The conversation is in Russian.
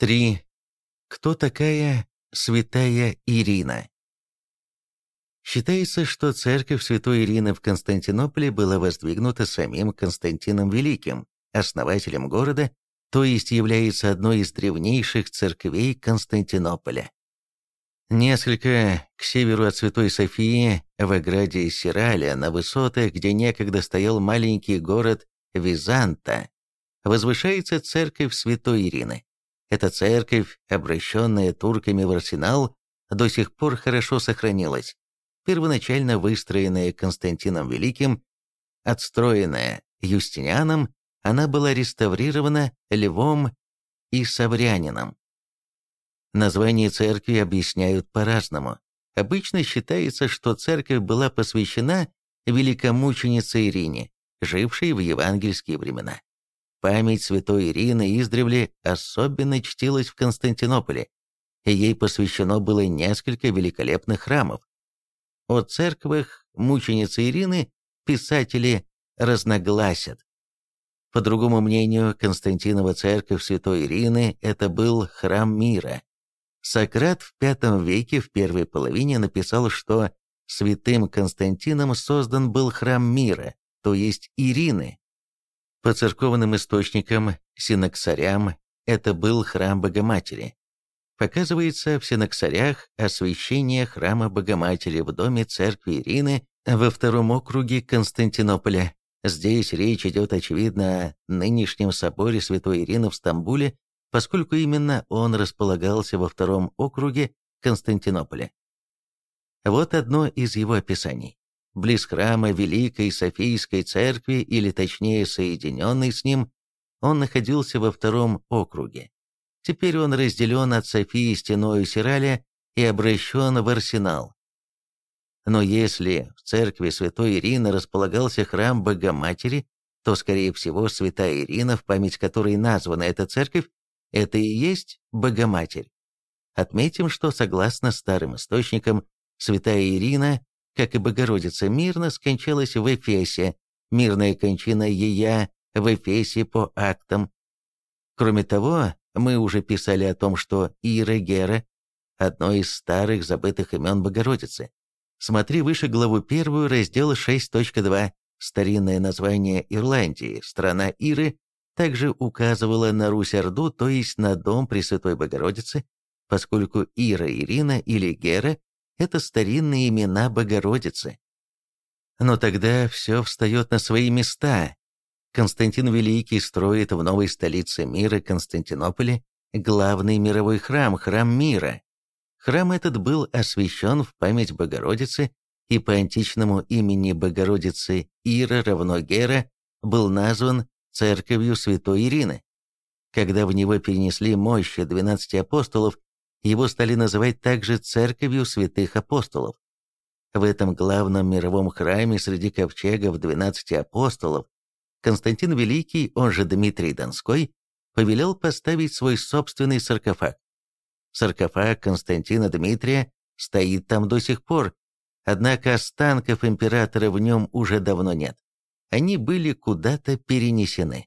3. Кто такая святая Ирина? Считается, что церковь святой Ирины в Константинополе была воздвигнута самим Константином Великим, основателем города, то есть является одной из древнейших церквей Константинополя. Несколько к северу от Святой Софии, в ограде Сираля, на высотах, где некогда стоял маленький город Византа, возвышается церковь Святой Ирины. Эта церковь, обращенная турками в арсенал, до сих пор хорошо сохранилась. Первоначально выстроенная Константином Великим, отстроенная Юстинианом, она была реставрирована Львом и Саврянином. Название церкви объясняют по-разному. Обычно считается, что церковь была посвящена великомученице Ирине, жившей в евангельские времена. Память святой Ирины издревле особенно чтилась в Константинополе, и ей посвящено было несколько великолепных храмов. О церквах мученицы Ирины писатели разногласят. По другому мнению, Константинова церковь святой Ирины – это был храм мира, Сократ в V веке в первой половине написал, что святым Константином создан был храм мира, то есть Ирины. По церковным источникам, синоксарям, это был храм Богоматери. Показывается в синоксарях освящение храма Богоматери в доме церкви Ирины во втором округе Константинополя. Здесь речь идет, очевидно, о нынешнем соборе Святой Ирины в Стамбуле, поскольку именно он располагался во втором округе Константинополя. Вот одно из его описаний. Близ храма Великой Софийской Церкви, или точнее соединенный с ним, он находился во втором округе. Теперь он разделен от Софии стеною Сираля и обращен в арсенал. Но если в церкви святой Ирины располагался храм Богоматери, то, скорее всего, святая Ирина, в память которой названа эта церковь, это и есть Богоматерь. Отметим, что согласно старым источникам, святая Ирина, как и Богородица, мирно скончалась в Эфесе, мирная кончина ея в Эфесе по актам. Кроме того, мы уже писали о том, что Ира Гера – одно из старых забытых имен Богородицы. Смотри выше главу 1, раздел 6.2, старинное название Ирландии, страна Иры, также указывала на Русь-Орду, то есть на дом Пресвятой Богородицы, поскольку Ира, Ирина или Гера – это старинные имена Богородицы. Но тогда все встает на свои места. Константин Великий строит в новой столице мира Константинополе главный мировой храм, храм мира. Храм этот был освящен в память Богородицы, и по античному имени Богородицы Ира равно Гера был назван церковью святой Ирины. Когда в него перенесли мощи 12 апостолов, его стали называть также церковью святых апостолов. В этом главном мировом храме среди ковчегов 12 апостолов Константин Великий, он же Дмитрий Донской, повелел поставить свой собственный саркофаг. Саркофаг Константина Дмитрия стоит там до сих пор, однако останков императора в нем уже давно нет они были куда-то перенесены.